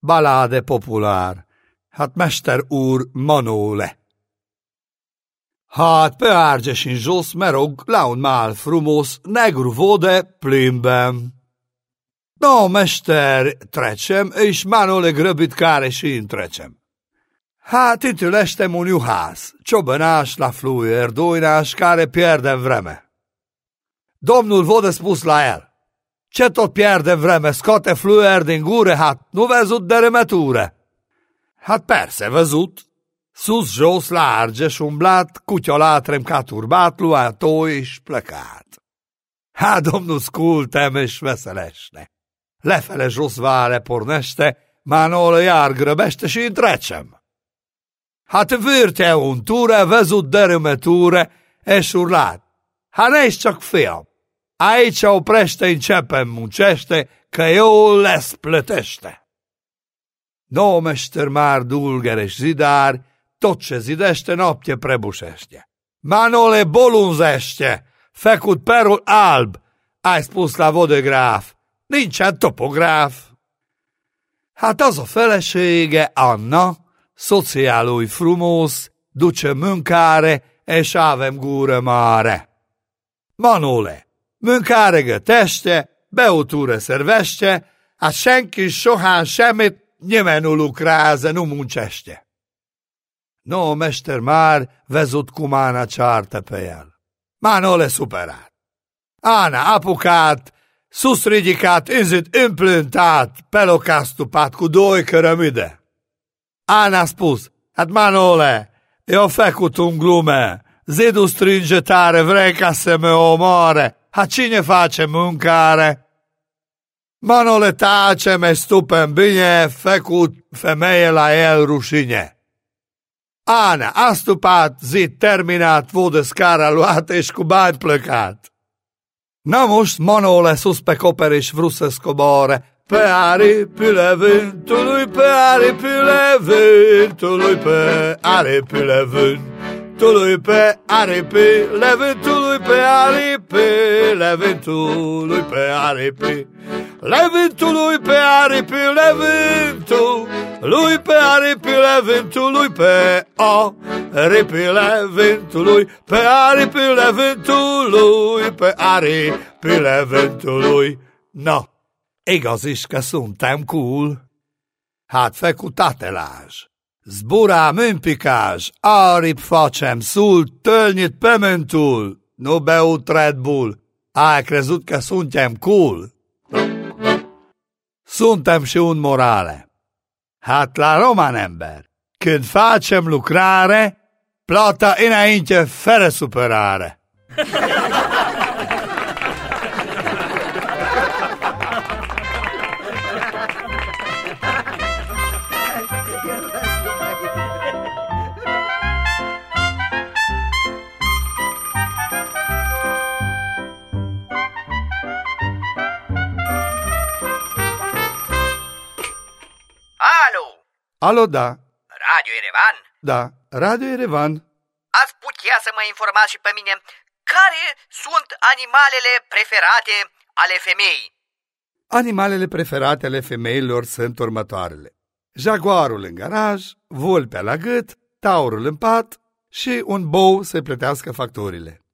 Baláde populár. Hát mester úr Manóle. Hát peárgyesin zsosz merog laun mál frumos negru vode plimbem. No, mester, trečem, iš mano le grăbit care și în trecem. Ha, hát, titulește un iuhas, ciobănaș la fluier, doinaș care pierde vreme. Domnul vodă spus la el, ce tot vreme, scoate fluier din gure ha, hát, nu văzut de. Hát persze vezut, Sus jos large și umblat, cutio latrem ca turbat, luat toi și plecat. Ha, és hát, veszelesne lefele sosvare pornește, ma nu le iar grăbește și. Hát vörte un ture, vezut dărâmăture, és urlat. Hát ne csak fiam, aici oprește începem muncește, că eu les plătește. No, mester már dulgeres zidár, tot ce zidește napje prebușește. Manole bolunzește, fecut perul alb, ai spus vodegráf, nincsen topográf. Hát az a felesége, Anna, szociálói frumósz, duce mâncare és avem gură mare. Manole, mâncare teste, beuture szerveste, hát senki sohán semmit nyemenul lucrează, nu. No, mester már vezut cumana ceartă. Manole superat. Ana apukát sus ridicat, înzit, împlântat, pe loc a stupat cu două cărămide. Ana a spus, hát Manole, eu făcut un glume, Zidu strânge tare, vrei ca să mă omoare, ha cine face mâncare? Manole tace, me stupem bine, făcut femeie la el rușine. Ana a stupat, zid terminat, vodă scara luată și cu bani plecat. Na most Manole Suspekoper és Vruszeszkobar, pe árépüle vântului, pe árépüle vântului, pe árépüle vântului, pe árépüle vântului, pe árépüle vântului, pe árépüle vântului, pe árépüle vântului. Vântului pe aripi, le vântului pe o, aripile vântului, pe aripile vântului, pe aripile vântului. No, igaz is, că suntem cool. Hát fekut tatelázs. Zbura műmpikás, arip facem, sul, tölnyit pementul, no beut Red Bull, ai crezut că suntem cool. Suntem și un morale. Hát la román ember, când facem lucrare, plata înainte fără superare. Alo, da. Radio Erevan? Da, Radio Erevan. Ați putea să mă informați și pe mine care sunt animalele preferate ale femeii? Animalele preferate ale femeilor sunt următoarele. Jaguarul în garaj, vulpea la gât, taurul în pat și un bou să plătească facturile.